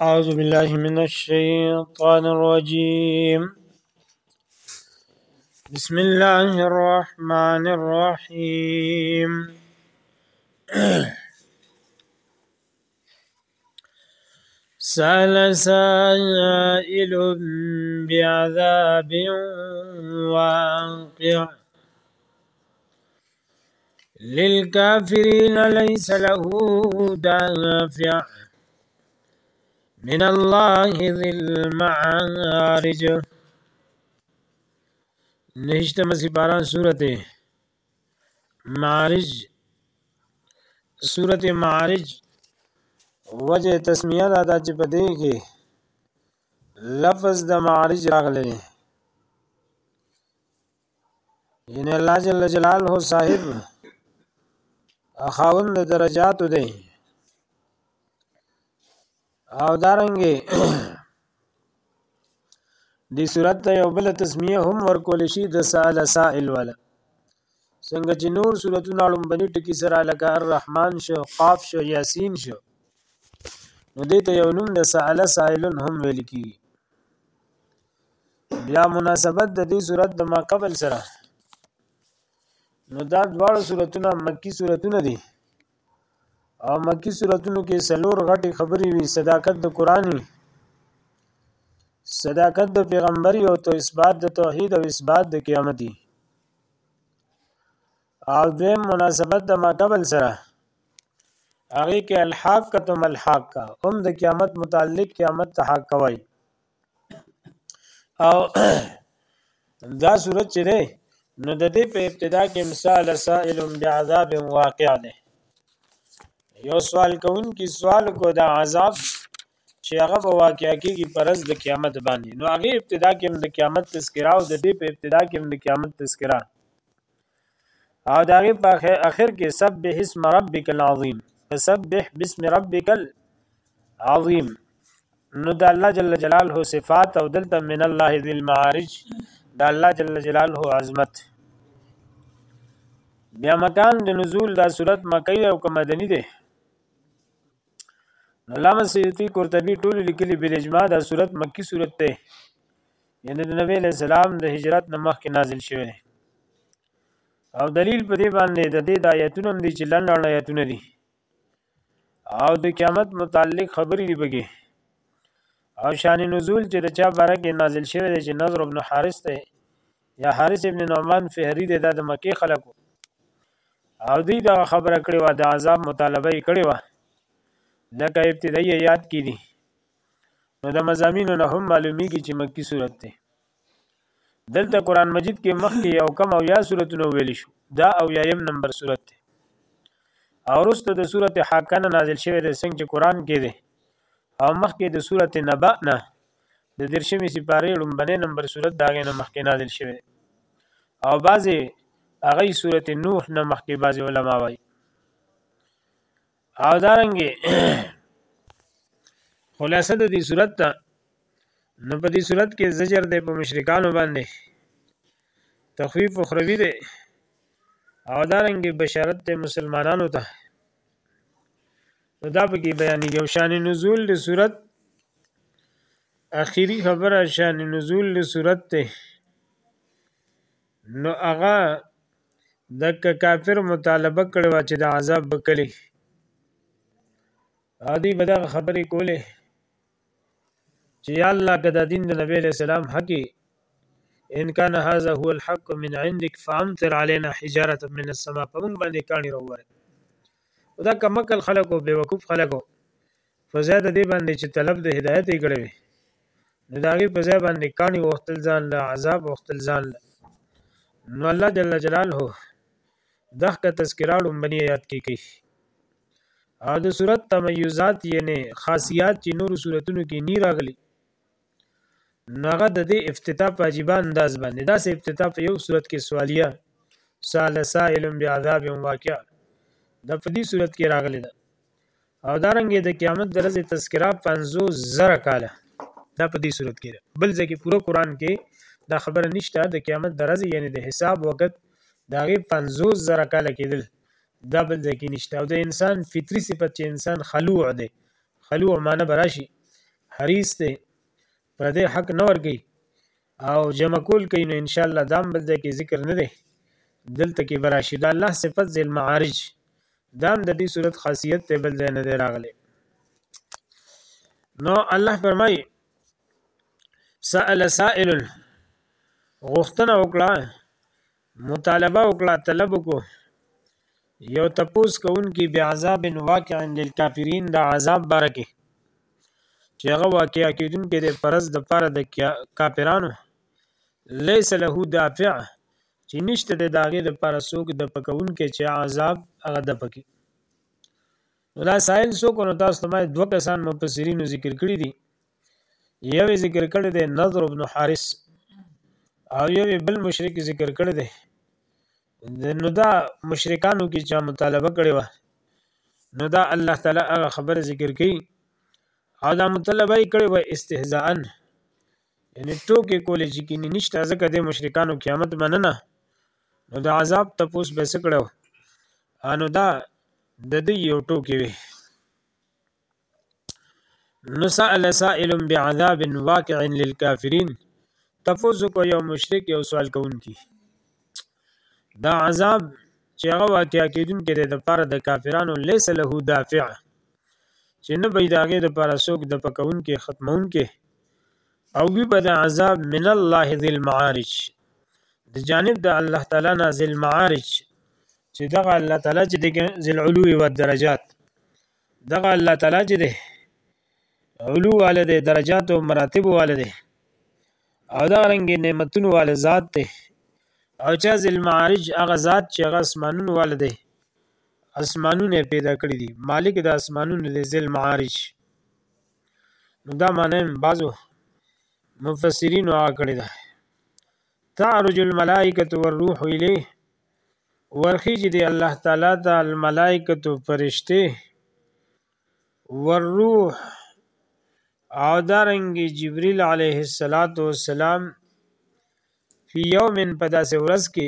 أعوذ بالله من الشيطان الرجيم بسم الله الرحمن الرحيم سأل سائل بعذاب واقع للكافرين ليس له دافع من الله ذي المعارج نهشته مسی باران صورت معارج صورت معارج وجه تسمیه دا دا چې په دې کې لفظ د معارج راغلی یعنی الله جل جلاله صاحب خاوند درجات دی او دارنګي د صورت ته یو بل تسمیه هم ورکول شي د سال سائل ولا څنګه چې نور صورتونه اړم بني ټکی سره لکه الرحمن شو قاف شو یاسین شو نو دې ته یو نوم د سال سائلن هم ویل کیږي بیا مناسبت د دې صورت د ما قبل سره نو دا دواړه صورتونه مکی صورتونه دي او مکی صورتونو کې سلور غټي خبري وي صداقت د قرآني صداقت د پیغمبري او تو اثبات د توحید او اثبات د قیامتي او دویم مناسبت د ما قبل سره هغه کې الحاق کتم الحاق هم د قیامت متعلق قیامت ته حق کوي او دا صورت چې دی نو د دې په ابتدا کې مثال سائل بعذاب واقع دی یو سوال کوون کی سوال کو دا عذاب چې هغه به واقع کیږي پرز د قیامت باندې نو هغه ابتدا کې د قیامت تذکرہ او د دې په ابتدا کې د قیامت تذکرہ او دا غي په اخر کې سبح اسم ربک العظیم فسبح بسم ربک العظیم نو د الله جل جلاله صفات او دلته من الله ذی المعارج د الله جل جلاله عظمت بیا مکان د نزول دا صورت مکی او که مدنی دی علامه سیوطی قرطبی ټول لیکلي بل اجماع دا صورت مکی صورت ته یعنې د نبی علیه السلام د هجرت نه مخکې نازل شوی دی او دلیل په دې باندې د دې د آیتونو هم دي چې لنډ لنډ آیتونه دي او د قیامت متعلق خبرې دي پکې او شان نزول چې د چا باره کې نازل شوی دی چې نظر ابن حارث دی یا حارث ابن نعمان فهری دی دا د مکې خلکو او دوی دا خبره کړې وه د عذاب مطالبه یې کړې وه لکه ابتدایي یاد کې دي نو د مزامینو نه هم معلومیږي چې مکی صورت دی دلته قران مجید کې مخکې یو کم او یا صورتونه ویل شو دا او یایم نمبر صورت دی او وروسته د صورت حاکنه نازل شوی د څنګه چې قران کې دی او مخکې د صورت نبأ نه د درشمې سپاره لومبنې نمبر صورت داغه نه مخکې نازل شوی او بعضې هغه صورت نوح نه مخکې بعضې علما وایي او دارنګي خلاصه د دې صورت ته نو په دې صورت کې زجر دی په مشرکانو باندې تخویف اخروی دی او دارنګي بشارت ته مسلمانانو ته نو دا په کې بیان یو شان نزول د صورت اخیری خبره شان نزول د صورت ته نو هغه دک کافر مطالبه کړې وه چې د عذاب به کلی او دی به دغه خبرې کولې چې یا الله که دا دین د نبی علیہ السلام حقی ان کان هذا هو الحق من عندك فامطر علينا حجاره من السماء په موږ باندې کانی راوړي دا کمکل خلکو بیوقوف خلکو په ځای د دې باندې چې طلب د هدایت یې کړی وي نو د هغې په ځای باندې کاڼي وختل ځان له عذاب وختل ځان له نو الله جل جلاله دغه تذکرہ لومبني آیات کې کوي او د صورت تمیزات یعنی خاصیات چې نور صورتونو کې نی راغلي نغه د دې افتتاح په عجیب انداز باندې دا سه افتتاح په یو صورت کې سوالیه سال سائل بعذاب واقع د په دې صورت کې راغلي ده او دارنګه یې د قیامت د ورځې تذکره پنځوس زره کاله دا په دې صورت کې ده بل ځای کې پوره قرآن کې دا خبره نشته د قیامت د ورځې یعنی د حساب وخت د هغې پنځوس زره کاله کېدل دا بل ځای کې نشته او د انسان فطري صفت چې انسان خلوع دی خلوع معنی به راشي حریص دی پردی حق نه ورکوي او جمع کول کوي نو ان شاء الله دام بل ځای کې ذکر نه دی دلته کې براشي دا الله صفت ذل معارج دام د دې صورت خاصیت ته بل ځای نه دی راغلی نو الله فرمایي سأل سائل غوښتنه وکړه مطالبه وکړه، طلب وکړو، یو تپوس کوونکی بعذاب واقع للکافرین د عذاب باره کې چې هغه واقع کېدونکی دی پرز د پاره د کافرانو لیس له دافع چې نشته د داغې د پاره څوک د پکونکي چې عذاب هغه د پکې نو دا سائل څوک نو تاسو ته دوه کسان مفسرینو ذکر کړی دي یو یې ذکر کړی دی نظر ابن حارث او یو یې بل مشرک ذکر کړی دی نو دا مشرکانو کې چا مطالبه کړې و نو دا الله تعالی هغه خبره ذکر کړي او دا مطالبه یې کړې و استهزاء یعنی ټوکې کولې چې کینی نشته ځکه د مشرکانو قیامت مننه نو د عذاب تپوس به سکړو انو دا د دې یو ټوکی وي نو سأل سائل بعذاب واقع للكافرين تفوز کو یو مشرک یو سوال کوونکی دا عذاب چې هغه واقع کېدونکی دی د پاره د کافرانو ليس له دافع چې نه به د هغې د پاره څوک د پکون کې ختمون کې او وی به د عذاب من الله ذی المعارج د جانب د الله تعالی نه ذی المعارج چې دغه الله تعالی چې د ذی العلو و درجات دغه الله تعالی چې دی علو والے دی درجات او مراتب والے دی او دا رنګ نعمتونو والے ذات دی او چا ذل معارج هغه ذات چې هغه اسمانونو والے دی اسمانونه پیدا کړی دي مالک د اسمانونو دی ذل معارج نو دا معنی بعضو مفسرین وا کړی ده تعرج الملائکه والروح الیه ورخیژي د الله تعالی د الملائکتو فرشتې والروح او دارنګي جبريل عليه الصلاه والسلام فی یوم په داسې ورځ کې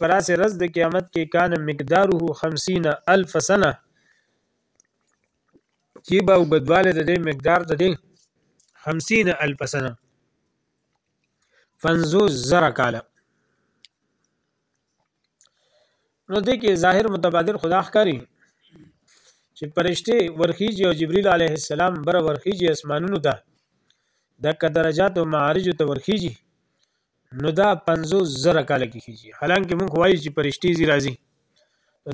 پراسې ورځ د قیامت کې کان مقداره 50 الف سنه چې به وګدواله د دې مقدار د دې 50 الف سنه پنځوس زره کاله نو دې کې ظاهر متبادر خدا ښکاری چې پرشته ورخیږي او جبرئیل علیه السلام بر ورخیږي اسمانونو ته د کدرجات او معارج ته ورخیږي نو دا 50 زره کال کې کیږي حالانکه موږ وایو چې پرشتي زی راځي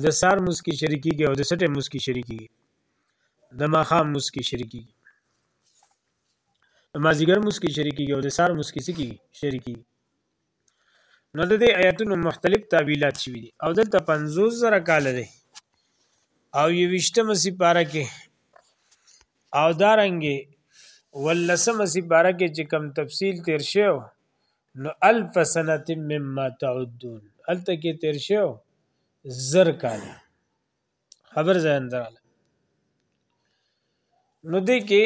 د سار مسکی شریکيږي او د سټه مسکی شریکيږي د ماخام مسکی شریکيږي د مازدیګر لمونځ کې شریک کېږي او د سهار لمونځ کې څه کېږي؟ شریک کېږي. نو د دې آیاتونو مختلف تعبیلات شوي دي او دلته پنځوس زره کال دی او یوویشتمه سپاره کې او دارنګې ولسمه سپاره کې چې کم تفصیل تیر شو نو الف سنت مما تعدون هلته کې تیر شو زر کاله خبر ځان دراله نو دې کې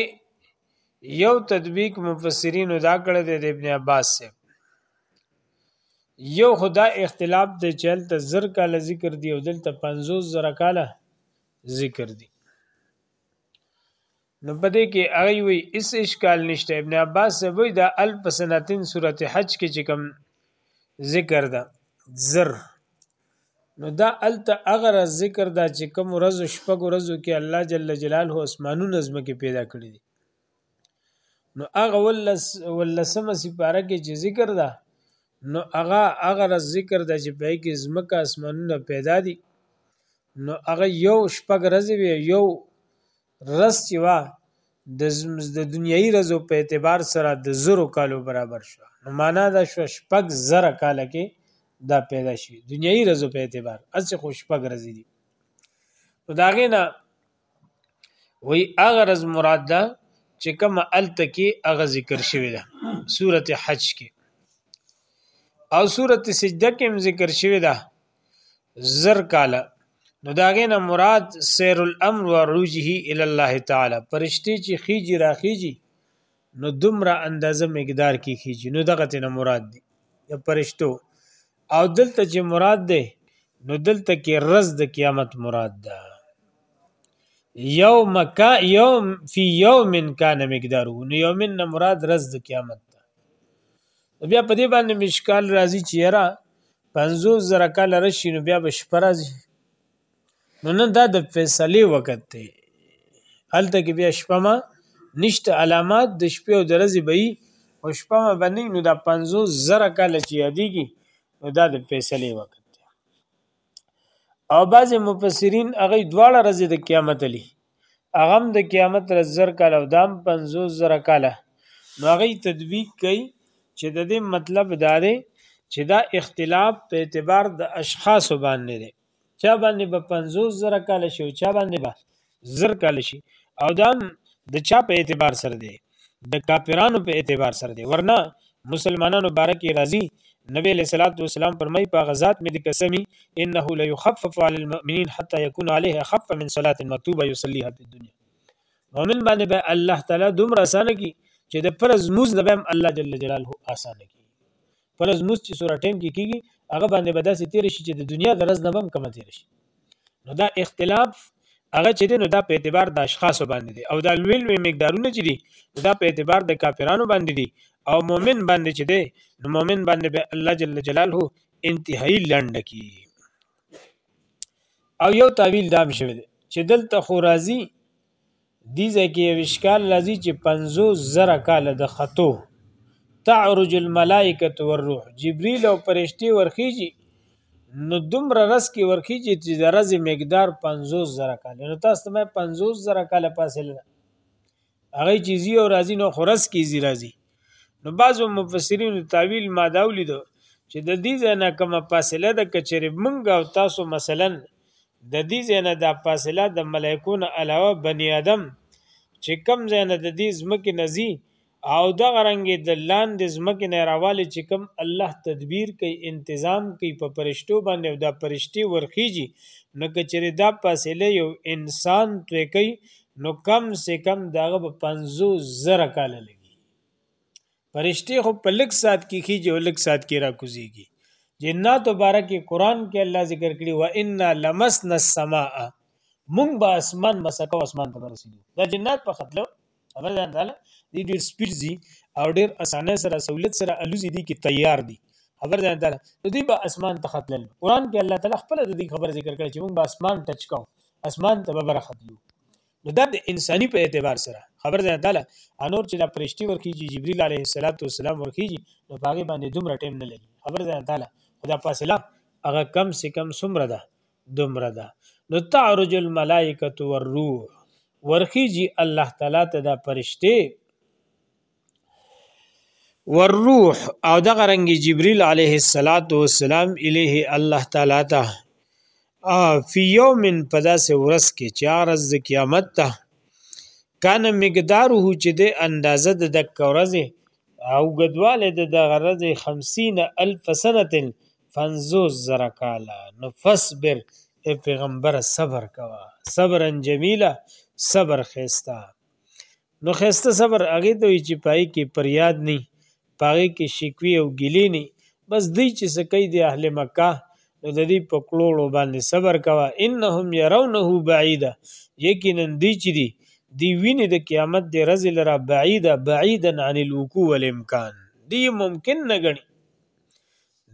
یو تطبیق مفسرین دا کړی دی د ابن عباس سے یو خدا اختلاف د چل ته زر کاله ذکر دی او دلته 50 زر کاله ذکر دی نو په دې کې هغوی وایي هیڅ اشکال نشته ابن عباس صاحب وایي دا الف په سنتین صورت حج کې چې کوم ذکر ده زر نو دا الته اگر ذکر دا چې کوم ورځ شپږ ورځو کې الله جل جلاله اسمانونه زمکه پیدا کړی دي نو هغه ولس ولسمه سپاره کې چې ذکر ده نو هغه اگر ذکر ده چې په کې زمکه اسمانونه پیدا دي نو هغه یو شپږ ورځې وي یو رز چې وه د د دنیایي رزو په اعتبار سره د زرو کالو برابر شو نو معنا دا شو شپږ زره کاله کې دا پیدا شي دنیایي رزو په اعتبار اسی خو شپږ رزې دي نو دا غینا وی هغه رز مراد ده چې کوم الته کې هغه ذکر شوی ده سورته حج کې او سورته سجده کې هم ذکر شوی ده زر کاله نو داغه نه مراد سیر الامر و رجه ال الله تعالی پرشتي چې خيجي راخيجي نو دومره اندازه مقدار کې خيجي نو دغه ته مراد دي د پرشتو او دلته چې مراد ده نو دلته کې رز د قیامت مراد ده یوم کا یوم فی یوم کان مقدار نو یوم نه مراد رز د قیامت ده بیا په دې باندې مشکال راځي چې را پنځوس زره کاله راشي نو بیا به شپه راځي نو نه دا د فیصلې وخت دی هلته کې بیا شپه ما نشته علامات د شپې او د ورځې به وي او شپه ما به نه نو دا پنځوس زره کاله چې یادېږي نو دا د فیصلې وخت دی او بعضې مفسرین هغه دواړه ورځې د قیامت لي هغه هم د قیامت ورځ زر کاله او دام 50 زره کاله نو هغه تطبیق کوي چې د دې مطلب دا دی چې دا اختلاف په اعتبار د اشخاص باندې دی چا باندې به 50 زره کاله شي او چا باندې به زر کاله شي او دا د چا په اعتبار سره دی د کافرانو په اعتبار سره دی ورنه مسلمانانو باره کې راځي نبی علیہ الصلوۃ والسلام فرمای په غزاد مې د قسمی انه ليخفف علی المؤمنین حتى يكون عليه اخف من صلاه مكتوبه يصليها في الدنيا مؤمن باندې به الله تعالی دومره اسانه کی چې د فرض موز نه به الله جل جلاله اسانه کی فرض لمونځ چې سوره ټیم کې کیږي هغه باندې به داسې تیر شي چې د دنیا د رز نه هم کم تیر شي نو دا اختلاف هغه چې دی نو دا په اعتبار د اشخاصو باندې دی او دا لوی لوی مقدارونه چې دي دا په اعتبار د کافرانو باندې دي او مؤمن باندې چې دی نو مؤمن باندې به الله جل جلاله انتهایی لنډ کی او یو تعویل دام شوی دی چې دلته خو راځي دي ځکه یو اشکال لذي چې 50 زره کال د خطو تعرج الملائکه والروح جبريل او فرشتي ورخيږي نو دومره رس کې ورخيږي چې د رز مقدار 50 زره کال نو تاسو مې 50 زره کال فاصله هغه چیزي او راځي نو خرس کیږي راځي نو بعضو مفسرینو تعویل ما دا ولیدو چې د دې ځای نه کومه فاصله ده که چېرې موږ او تاسو مثلا د دې ځای نه دا فاصله د ملایکو نه علاوه بني آدم چې کم ځای نه د دې ځمکې نه ځي او دغه رنګې د لاندې ځمکې نه راوالي چې کم الله تدبیر کوي انتظام کوي په پرشتو باندې او دا پرشتي ورخیږي نو که چېرې دا فاصله یو انسان توی کوي نو کم سه کم داغه په 50 زره کال لګي پرشتي خو په لک سات کې کیږي او لک سات کې را کوزيږي جنات مبارک قرآن کې الله ذکر کړی و ان لمسنا السماء مونږ به اسمان مسکو اسمان ته رسیدو دا جنات په خپل خبر ځان تعالی دې ډیر سپیرزي او ډیر اسانه سره سہولت سره الوزي دي کې تیار دي خبر ځان تعالی نو دې به اسمان ته خپل قرآن کې الله تعالی خپل دې خبر ذکر کړی چې مونږ به اسمان ټچ کوو اسمان ته به برختلو نو دا د انساني په اعتبار سره خبر ځای داله انور چې دا پرشتي ورخیږي جبريل عليه السلام ورخیږي نو په هغه باندې دومره ټیم نه لګي خبر ځای داله خدا فاصله هغه کم سه کم سمره ده دومره ده نو تعرج الملائکه والروح ورخیږي الله تعالی ته دا پرشته والروح او دغه رنګ جبريل عليه الصلاه والسلام الیه الله تعالی ته فی یوم پداس ورس کې چار از قیامت ته کان مقداره چې د اندازه د دک ورځې او غدواله د دغه ورځې 50 الف سنتن فنزو زرا کالا نو فصبر اے پیغمبر صبر کوا صبرا جمیلا صبر خيستا نو خسته صبر هغه ته وی چې پای کې پریاد نه پاره کې شکوي او ګلی نه بس دی چې سکی دی اهل مکه نو د دې په کلوړو باندې صبر کوه انهم يرونه بعيدا یقینا دی چې دی دی ویني د قیامت د رز لرا بعيدا بعيدا عن الوقوع والامکان دی ممکن نه غني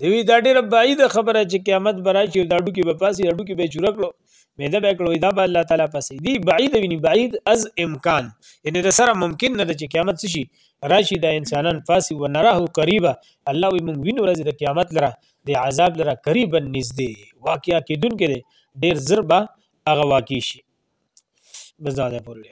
دوی دا ډیره بعید خبره چې قیامت به راشي او دا ډوکي به پاسي دا ډوکي به چوره کړو میده به کړو دا به الله تعالی پاسي دی بعید ویني بعید از امکان یعنی د سره ممکن نه ده چې قیامت شي راشي دا انسانان پاسي و نراه قریبا الله وي مونږ وینو ورځ د قیامت لره د عذاب لره قریبا نږدې واقعیا کیدون کې ډیر زر به هغه واقع شي بس دا ده پورې